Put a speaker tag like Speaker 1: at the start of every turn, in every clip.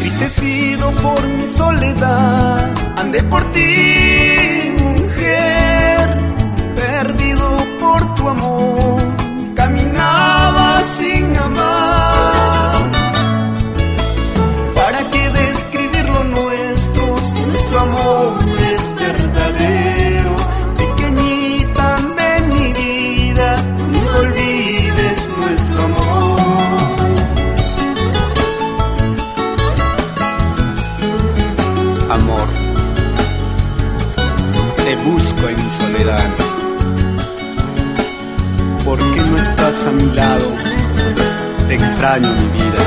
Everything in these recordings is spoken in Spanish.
Speaker 1: entristecido por mi soledad, ande por
Speaker 2: ti Te busco en mi soledad. ¿Por qué no estás a mi lado? Te extraño mi vida.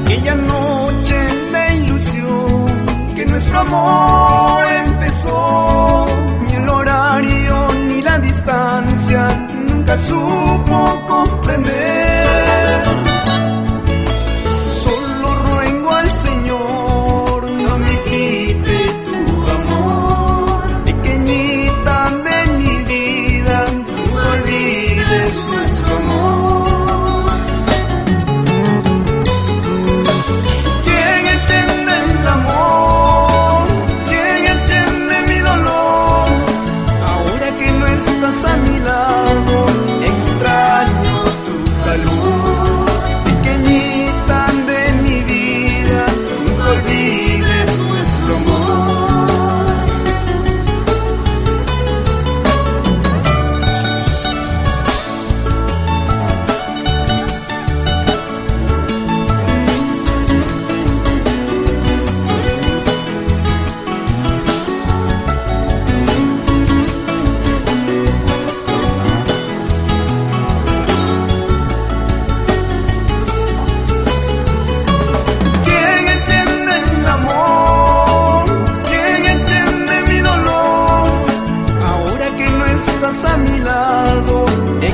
Speaker 1: Aquella noche de ilusión que nuestro amor empezó, ni el horario ni la distancia nunca supo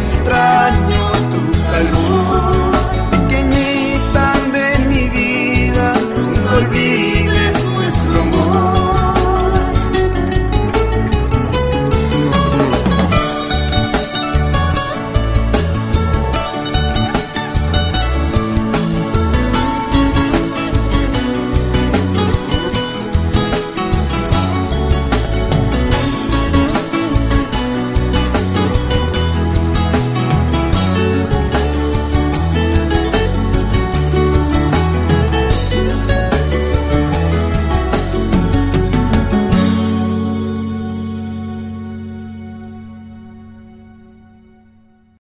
Speaker 1: nuestra